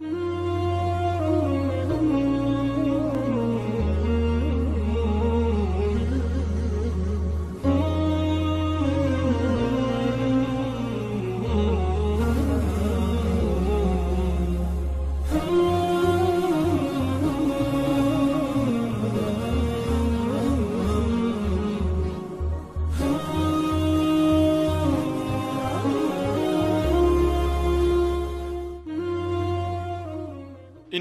Mm-hmm.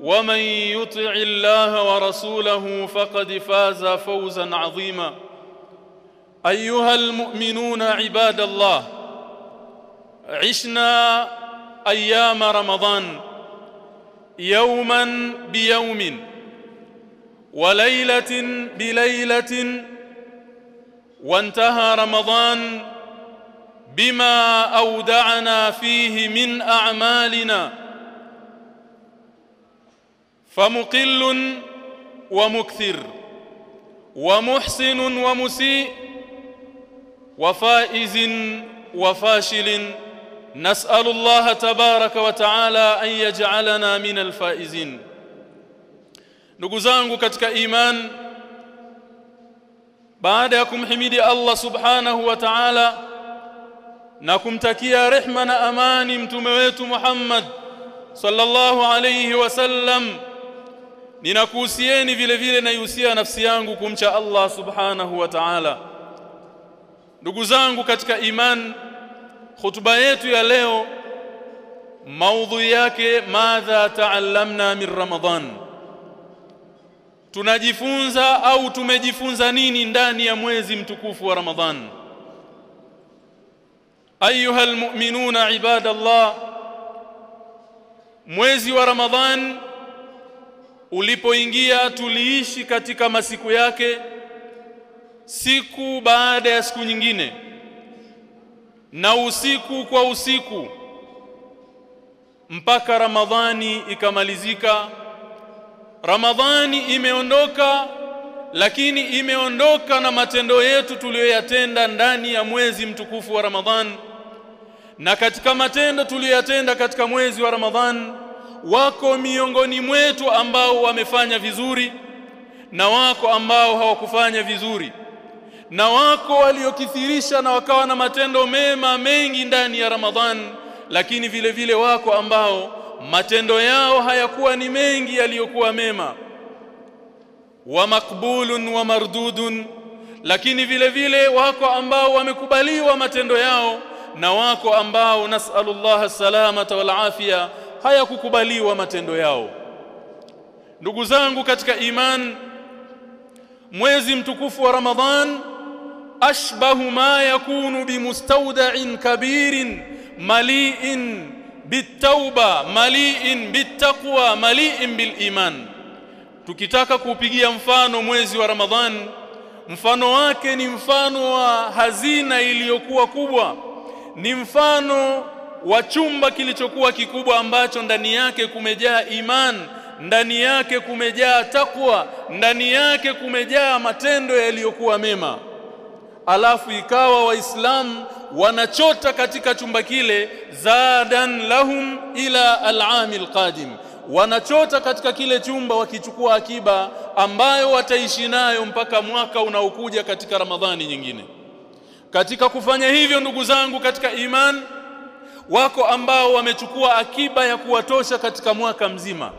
ومن يطع الله ورسوله فقد فاز فوزا عظيما. أيها المؤمنون عباد الله عشنا أيام رمضان يوما بيوم وليلة بليلة وانتهى رمضان بما أودعنا فيه من أعمالنا. فمقل ومكثر ومحسن ومسيء وفائز وفاشل نسأل الله تبارك وتعالى أن يجعلنا من الفائزين ndugu zangu katika iman baada ya kumhimidi Allah subhanahu wa ta'ala na kumtakia rehma na amani mtume wetu Muhammad sallallahu alayhi wasallam ninakuhusieni vile vile naihusia nafsi yangu kumcha Allah subhanahu wa ta'ala. Ndugu zangu katika iman hutuba yetu ya leo maudhui yake madha taallamna min ramadan. Tunajifunza au tumejifunza nini ndani ya mwezi mtukufu wa ramadhan ayuha almu'minuna ibadallah mwezi wa ramadhan ulipoingia tuliishi katika masiku yake siku baada ya siku nyingine. Na usiku kwa usiku mpaka ramadhani ikamalizika. Ramadhani imeondoka lakini imeondoka na matendo yetu tuliyoyatenda ndani ya mwezi mtukufu wa ramadhan. Na katika matendo tuliyoyatenda katika mwezi wa ramadhan wako miongoni mwetu ambao wamefanya vizuri na wako ambao hawakufanya vizuri. Na wako waliokithirisha na wakawa na matendo mema mengi ndani ya Ramadhan lakini vile vile wako ambao matendo yao hayakuwa ni mengi yaliyokuwa mema. Wa makbulun wa mardudun lakini vile vile wako ambao wamekubaliwa matendo yao na wako ambao nasallallahu salamata wal afia hayakukubaliwa matendo yao. Ndugu zangu katika iman mwezi mtukufu wa ramadhan ashbahu ma yakunu bimustawda'in kabirin mali'in bitauba mali'in bittaqwa mali'in biliman. Tukitaka kuupigia mfano mwezi wa ramadhan mfano wake ni mfano wa hazina iliyokuwa kubwa. Ni mfano wa chumba kilichokuwa kikubwa ambacho ndani yake kumejaa iman ndani yake kumejaa takwa ndani yake kumejaa matendo yaliyokuwa mema. Alafu ikawa waislamu wanachota katika chumba kile zadan lahum ila alamil qadim. Wanachota katika kile chumba wakichukua akiba ambayo wataishi nayo mpaka mwaka unaokuja katika ramadhani nyingine. Katika kufanya hivyo ndugu zangu katika iman wako ambao wamechukua akiba ya kuwatosha katika mwaka mzima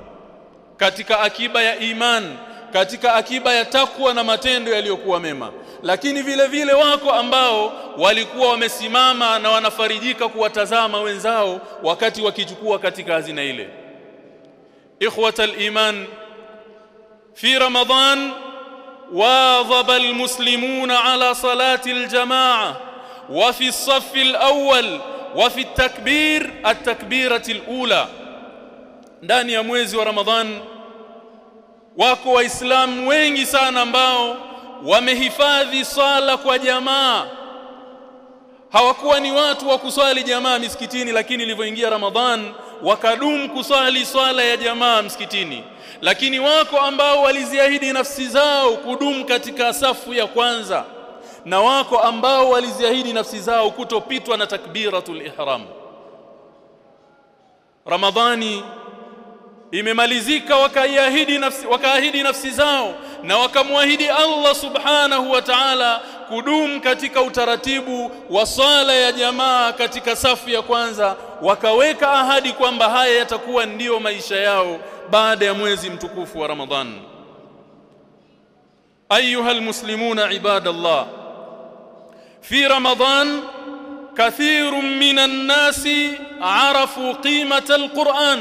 katika akiba ya iman katika akiba ya takwa na matendo yaliyokuwa mema lakini vile vile wako ambao walikuwa wamesimama na wanafarijika kuwatazama wenzao wakati wakichukua katika hazina ile ikhwata al-iman fi ramadan واظب المسلمون على صلاه الجماعه وفي الصف الاول wa fi takbir at-takbirati ula ndani ya mwezi wa Ramadhan wako waislamu wengi sana ambao wamehifadhi swala kwa jamaa. Hawakuwa ni watu wa kuswali jamaa misikitini lakini ilivyoingia Ramadhan wakadumu kuswali swala ya jamaa msikitini. Lakini wako ambao waliziahidi nafsi zao kudumu katika safu ya kwanza na wako ambao waliziahidi nafsi zao kutopitwa na takbiratul ihram. Ramadhani imemalizika wakaiahidi nafsi wakaahidi nafsi zao na wakamwahidi Allah subhanahu wa ta'ala kudumu katika utaratibu wa swala ya jamaa katika safu ya kwanza wakaweka ahadi kwamba haya yatakuwa ndiyo maisha yao baada ya mwezi mtukufu wa Ramadhan. Ayuha almuslimuna ibadallah fi Ramadhan kathirun minan nasi arafu qimata alquran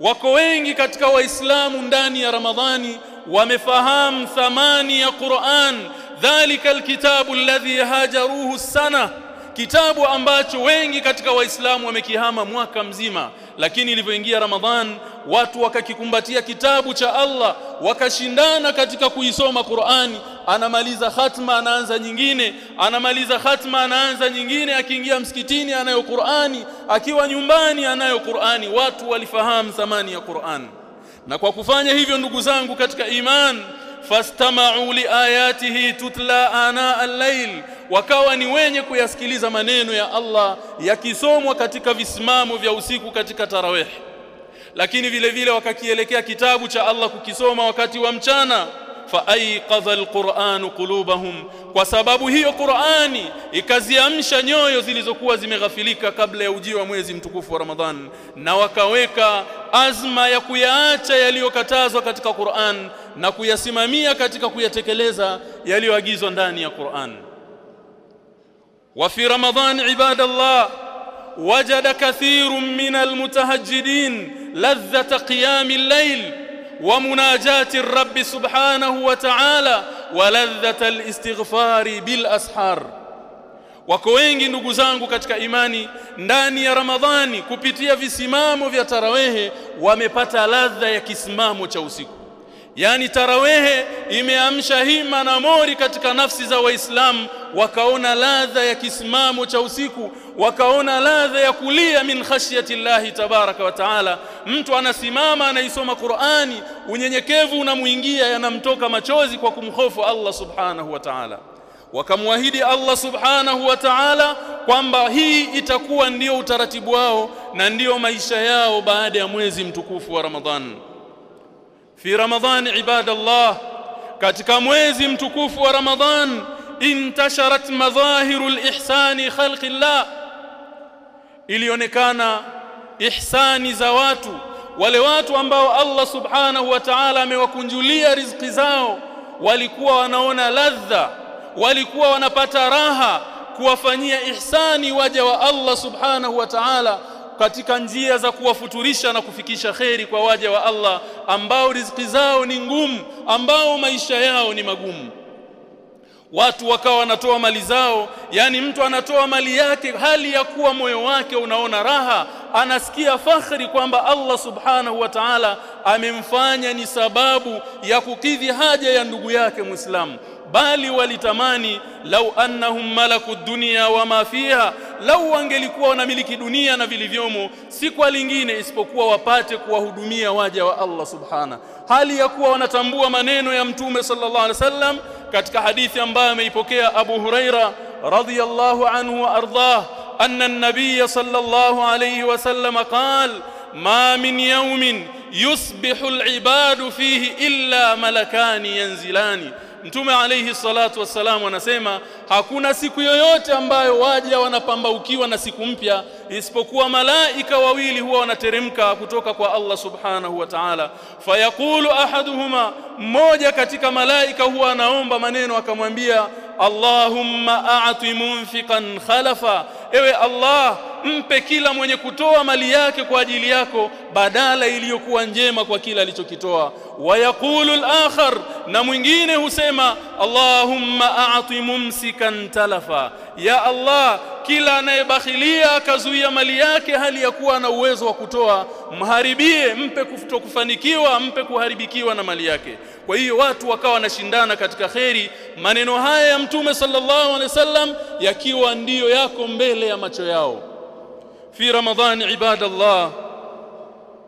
wako wengi katika waislamu ndani ya ramadhani wamefahamu thamani ya Qur'an dhalika alkitabu alladhi hajaruhu sana kitabu ambacho wengi katika waislamu wamekihama mwaka mzima lakini ilivyoingia ramadhan watu wakakikumbatia kitabu cha Allah wakashindana katika kuisoma Qur'ani anamaliza khatma anaanza nyingine anamaliza khatma anaanza nyingine akiingia msikitini anayo Qur'ani akiwa nyumbani anayo Qur'ani watu walifahamu thamani ya Qur'an. Na kwa kufanya hivyo ndugu zangu katika iman fastama'u liayatihi tutla ana al-layl wakawa ni wenye kuyasikiliza maneno ya Allah yakisomwa katika visimamo vya usiku katika tarawih. Lakini vile vile wakakielekea kitabu cha Allah kukisoma wakati wa mchana. Faaiqadha alquran qulubahum. Kwa sababu hiyo Qur'ani ikaziamsha nyoyo zilizokuwa zimeghafilika kabla ya ujio wa mwezi mtukufu wa Ramadhan. Na wakaweka azma ya kuyaacha yaliyokatazwa katika Qur'an na kuyasimamia katika kuyatekeleza yaliyoagizwa ndani ya Qur'an وفي رمضان عباد الله وجد كثير من المتهجدين لذة قيام الليل ومناجاة الرب سبحانه وتعالى ولذة الاستغفار بالأسحار wako wengi ndugu zangu katika imani ndani ya Ramadhani kupitia visimamo vya tarawehe wamepata ladha ya kisimamo cha usiku yani tarawehe imeamsha hima na mori katika nafsi za waislamu wakaona ladha ya kisimamo cha usiku wakaona ladha ya kulia min khashyati llahi tabaraka wa taala. Mtu anasimama anaisoma Qur'ani unyenyekevu unamuingia yanamtoka machozi kwa kumhofu Allah subhanahu wa ta'ala. Wakamwahidi Allah subhanahu wa ta'ala kwamba hii itakuwa ndiyo utaratibu wao na ndiyo maisha yao baada ya mwezi mtukufu wa Ramadhan fi Ramadhan ibadallah katika mwezi mtukufu wa Ramadhan intasharat madhahirul ihsani khalqillah ilionekana ihsani za watu wale watu ambao Allah subhanahu wa ta'ala amewakunjulia riziki zao walikuwa wanaona ladha walikuwa wanapata raha kuwafanyia ihsani waja wa Allah subhanahu wa ta'ala katika njia za kuwafuturisha na kufikisha kheri kwa waja wa Allah ambao riziki zao ni ngumu ambao maisha yao ni magumu. Watu wakawa wanatoa mali zao yani mtu anatoa mali yake hali ya kuwa moyo wake unaona raha anasikia fakhri kwamba Allah subhanahu wa ta'ala amemfanya ni sababu ya kukidhi haja ya ndugu yake Muislamu bali walitamani lau annahum malaku dunia wama fiha lau wangelikuwa wanamiliki dunia na vilivyomo si kwa lingine isipokuwa wapate kuwahudumia waja wa Allah subhana hali ya kuwa wanatambua maneno ya mtume sallallahu alaihi wasallam katika hadithi ambayo ameipokea Abu Huraira radhiyallahu anhu wa ardhah anna an-nabiy sallallahu alayhi wasallam qala ma min yawmin yusbihu al-ibadu fihi illa malakani yanzilani Mtume alayhi salatu wassalam anasema hakuna siku yoyote ambayo waja wanapambaukiwa na siku mpya isipokuwa malaika wawili huwa wanateremka kutoka kwa Allah subhanahu wa ta'ala. Fayaqulu ahaduhuma mmoja katika malaika huwa anaomba maneno akamwambia Allahumma a'ti munfiqan khalafa. Ewe Allah mpe kila mwenye kutoa mali yake kwa ajili yako badala iliyokuwa njema kwa kila alichokitoa. Wayaqulu al-akhar na mwingine husema Allahumma a'ti mumsikan talafa. Ya Allah kila anayebakhilia akazuia mali yake hali ya kuwa na uwezo wa kutoa mharibie mpe kufanikiwa mpe kuharibikiwa na mali yake. Kwa hiyo watu wakawa wanashindana katika kheri. Maneno haya ya mtume sallallahu alaihi wasallam yakiwa ndiyo yako mbele ya macho yao fi ramadhani ibadallah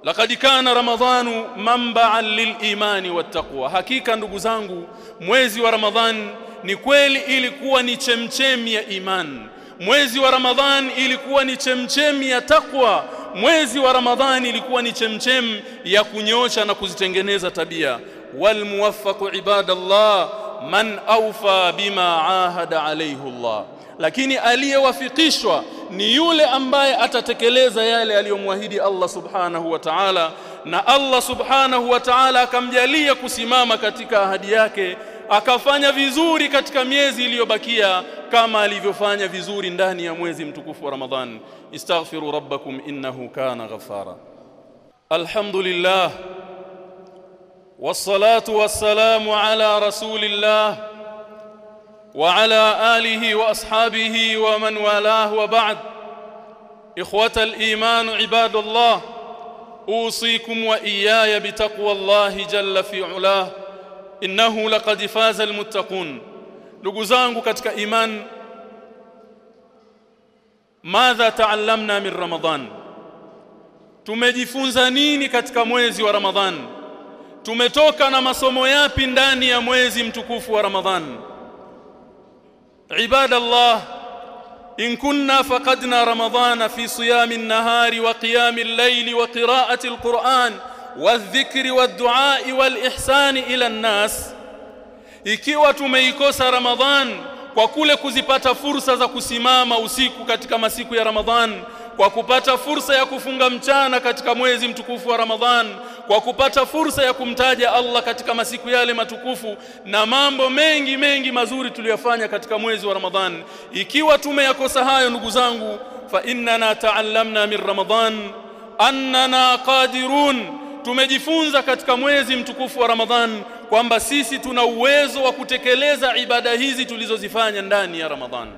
laqad kana ramadhanu manba'an lilimani wattaqwa hakika ndugu zangu mwezi wa ramadhan ni kweli ilikuwa ni chemchemi ya imani mwezi wa ramadhan ilikuwa ni chemchemi ya takwa mwezi wa ramadhani ilikuwa ni chemchem ya kunyosha na kuzitengeneza tabia wal muwaffaqu ibadallah man awfa bima ahada alayhi Allah lakini aliyewafikishwa ni yule ambaye atatekeleza yale aliyomwahidi Allah subhanahu wa ta'ala na Allah subhanahu wa ta'ala akamjalia kusimama katika ahadi yake akafanya vizuri katika miezi iliyobakia kama alivyofanya vizuri ndani ya mwezi mtukufu wa Ramadhan istaghfiru rabbakum innahu kana ghafara alhamdulillah wassalatu wassalamu ala rasulillah وعلى آله وأصحابه ومن والاه وبعد. إخوة الإيمان عباد الله أوصيكم وإياي بتقوى الله جل في علاه. إنه لقد فاز المتقون. لغزانك كتك إيمان ماذا تعلمنا من رمضان؟ tumejifunza nini katika mwezi wa Ramadhan tumetoka na masomo yapi ndani ya mwezi mtukufu wa Ramadhan عباد الله إن كنا فقدنا رمضان في صيام النهار وقيام الليل وقراءة القرآن والذكر والدعاء والإحسان إلى الناس ikiwa tumeikosa Ramadhan kwa kule kuzipata fursa za kusimama usiku katika masiku ya Ramadhan kwa kupata fursa ya kufunga mchana katika mwezi mtukufu wa Ramadhan kwa kupata fursa ya kumtaja Allah katika masiku yale matukufu na mambo mengi mengi mazuri tuliyofanya katika mwezi wa Ramadhan. Ikiwa tumeyakosa hayo ndugu zangu fa innana ta'allamna min Ramadhan annana qadirun. Tumejifunza katika mwezi mtukufu wa Ramadhan kwamba sisi tuna uwezo wa kutekeleza ibada hizi tulizozifanya ndani ya Ramadhan.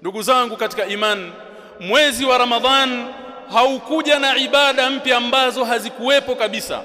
Ndugu zangu katika imani mwezi wa Ramadhan haukuja na ibada mpya ambazo hazikuwepo kabisa.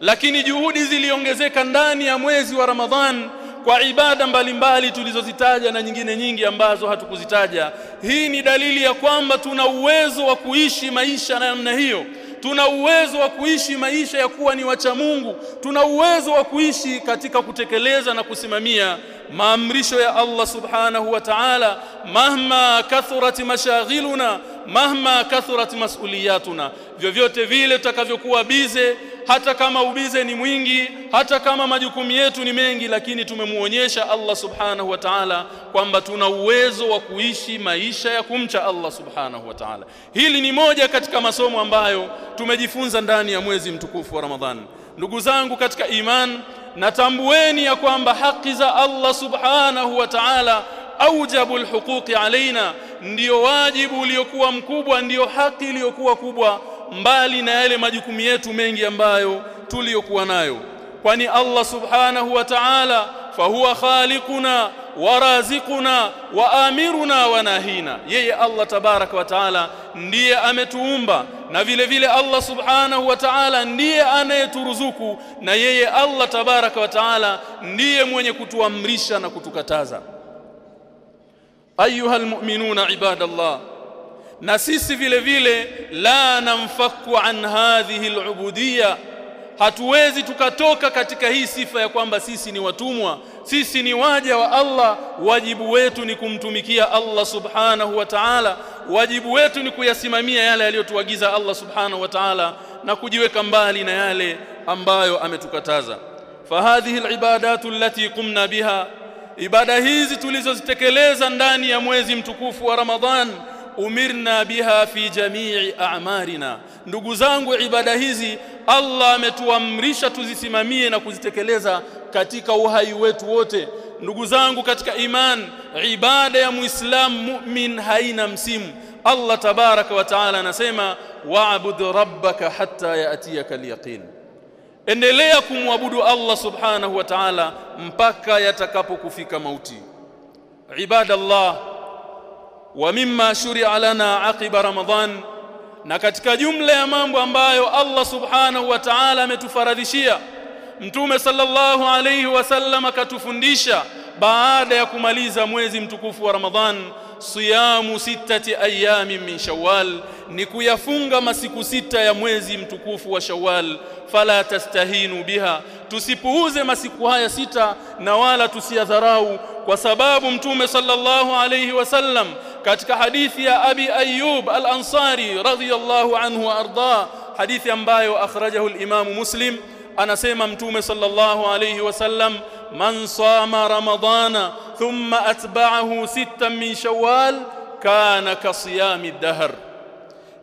Lakini juhudi ziliongezeka ndani ya mwezi wa Ramadhan kwa ibada mbalimbali tulizozitaja na nyingine nyingi ambazo hatukuzitaja. Hii ni dalili ya kwamba tuna uwezo wa kuishi maisha na namna hiyo tuna uwezo wa kuishi maisha ya kuwa ni wacha Mungu. Tuna uwezo wa kuishi katika kutekeleza na kusimamia maamrisho ya Allah subhanahu wa ta'ala. Mahma kathurat mashaghiluna mahma kathurat mas'uliyatuna. Vyovyote vile tutakavyokuwa bize hata kama ubize ni mwingi hata kama majukumu yetu ni mengi lakini tumemuonyesha Allah subhanahu wa ta'ala kwamba tuna uwezo wa kuishi maisha ya kumcha Allah subhanahu wa ta'ala. Hili ni moja katika masomo ambayo tumejifunza ndani ya mwezi mtukufu wa Ramadhan. Ndugu zangu katika iman natambueni ya kwamba haki za Allah subhanahu wa ta'ala aujabu alhuquqi alaina ndio wajibu uliokuwa mkubwa ndiyo haki iliyokuwa kubwa mbali na yale majukumu yetu mengi ambayo tuliyokuwa nayo. Kwani Allah subhanahu wa ta'ala fahuwa khaliquna wa razikuna wa amiruna wa nahina. Yeye Allah tabaraka wa taala ndiye ametuumba na vile vile Allah subhanahu wa ta'ala ndiye anayeturuzuku na yeye Allah tabaraka wa taala ndiye mwenye kutuamrisha na kutukataza. Ayuha almu'minuna ibadallah na sisi vile vile la namfaku an hadhihi alubudiyya. Hatuwezi tukatoka katika hii sifa ya kwamba sisi ni watumwa. Sisi ni waja wa Allah. Wajibu wetu ni kumtumikia Allah subhanahu wa ta'ala. Wajibu wetu ni kuyasimamia yale aliyotuagiza Allah subhanahu wa ta'ala na kujiweka mbali na yale ambayo ametukataza. Fahadhihi alibadatu allati qumna biha. Ibada hizi tulizozitekeleza ndani ya mwezi mtukufu wa Ramadhan umirna biha fi jamii a'marina ndugu zangu ibada hizi Allah ametuamrisha tuzisimamie na kuzitekeleza katika uhai wetu wote. Ndugu zangu katika iman ibada ya muislam mu'min haina msimu. Allah tabaraka wa taala anasema wa'bud rabbaka hatta ya'tiyaka al-yaqin. Endelea kumwabudu Allah subhanahu wa ta'ala mpaka yatakapokufika mauti. Ibadallah wa mimma shuri'a lana aqiba ramadhan na katika jumla ya mambo ambayo Allah subhanahu wa ta'ala ametufaradhishia mtume sallallahu alayhi wasallam akatufundisha baada ya kumaliza mwezi mtukufu wa Ramadhan siyamu sittati ayamin min Shawwal ni kuyafunga masiku sita ya mwezi mtukufu wa Shawwal. Fala tastahinu biha tusipuuze masiku haya sita na wala tusiyadharau kwa sababu mtume sallallahu alayhi wasallam katika hadithi ya Abi Ayyub al-Ansari radhiyallahu anhu wa arda hadithi ambayo akhrajahu al-Imam Muslim anasema mtume sallallahu alayhi wasallam man sama ramadana thumma atba'ahu sittan min shawwal kana kasiyami dahr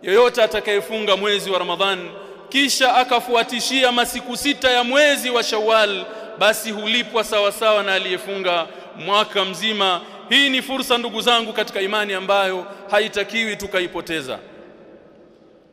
yoyote atakayefunga mwezi wa ramadhan kisha akafuatishia masiku sita ya mwezi wa shawwal basi hulipwa sawa sawa na aliyefunga mwaka mzima hii ni fursa ndugu zangu katika imani ambayo haitakiwi tukaipoteza.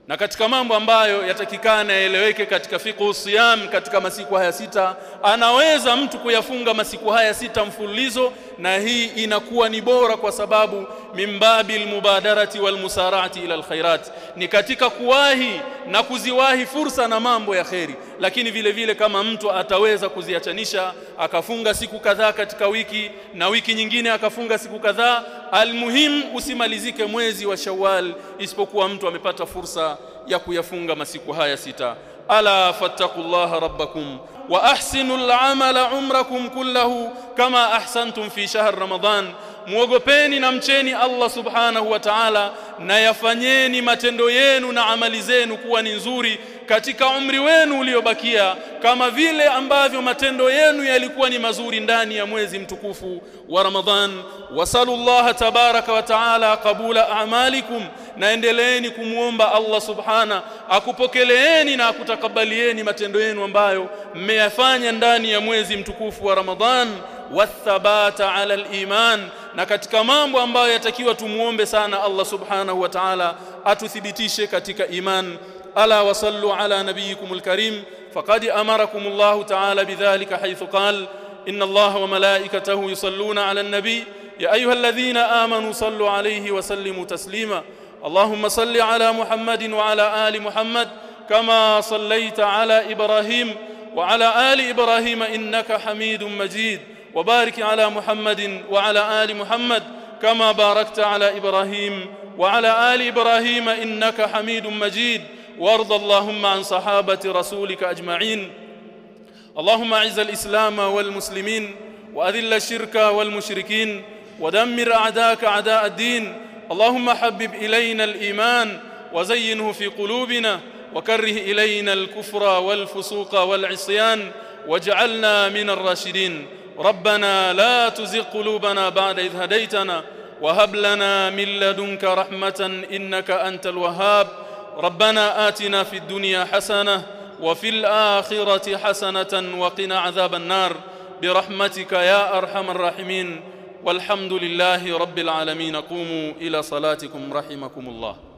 Na katika mambo ambayo yatakikana yaeleweke katika fiqhu siyam katika masiku haya sita anaweza mtu kuyafunga masiku haya sita mfululizo na hii inakuwa ni bora kwa sababu mimbabil mubadarati wal musarati ila alkhairat. Ni katika kuwahi na kuziwahi fursa na mambo ya kheri. Lakini vile vile kama mtu ataweza kuziachanisha akafunga siku kadhaa katika wiki na wiki nyingine akafunga siku kadhaa almuhim usimalizike mwezi wa shawal isipokuwa mtu amepata fursa ya kuyafunga masiku haya sita. Ala fattaqullaha rabbakum ahsinul amala umrakum kullahu kama ahsantum fi shahr ramadan muogopeni na mcheni Allah subhanahu wa ta'ala na yafanyeni matendo yenu na amali zenu kuwa ni nzuri katika umri wenu uliobakia kama vile ambavyo matendo yenu yalikuwa ni mazuri ndani ya mwezi mtukufu wa Ramadhan. Wasallallahu tabaraka wa taala qabula a'malikum na endeleeni kumuomba Allah subhana akupokeleeni na akutakabalieni matendo yenu ambayo mmeyafanya ndani ya mwezi mtukufu wa Ramadhan. Wathabata ala al-iman na katika mambo ambayo yatakiwa tumuombe sana Allah subhanahu wa ta'ala atuthibitishe katika iman ألا وصلوا على نبيكم الكريم فقد أمركم الله تعالى بذلك حيث قال إن الله وملائكته يصلون على النبي يا أيها الذين آمنوا صلوا عليه وسلموا تسليما اللهم صل على محمد وعلى آل محمد كما صليت على إبراهيم وعلى آل إبراهيم إنك حميد مجيد وبارك على محمد وعلى آل محمد كما باركت على إبراهيم وعلى آل إبراهيم إنك حميد مجيد وارض اللهم عن صحابة رسولك أجمعين. اللهم أعز الإسلام والمسلمين وأذل الشرك والمشركين ودمر أعداءك أعداء الدين. اللهم حبب إلينا الإيمان وزينه في قلوبنا وكره إلينا الكفر والفسوق والعصيان واجعلنا من الراشدين. ربنا لا تزغ قلوبنا بعد إذ هديتنا وهب لنا من لدنك رحمة إنك أنت الوهاب. ربنا آتنا في الدنيا حسنة وفي الآخرة حسنة وقنا عذاب النار. برحمتك يا أرحم الراحمين. والحمد لله رب العالمين. قوموا إلى صلاتكم رحمكم الله.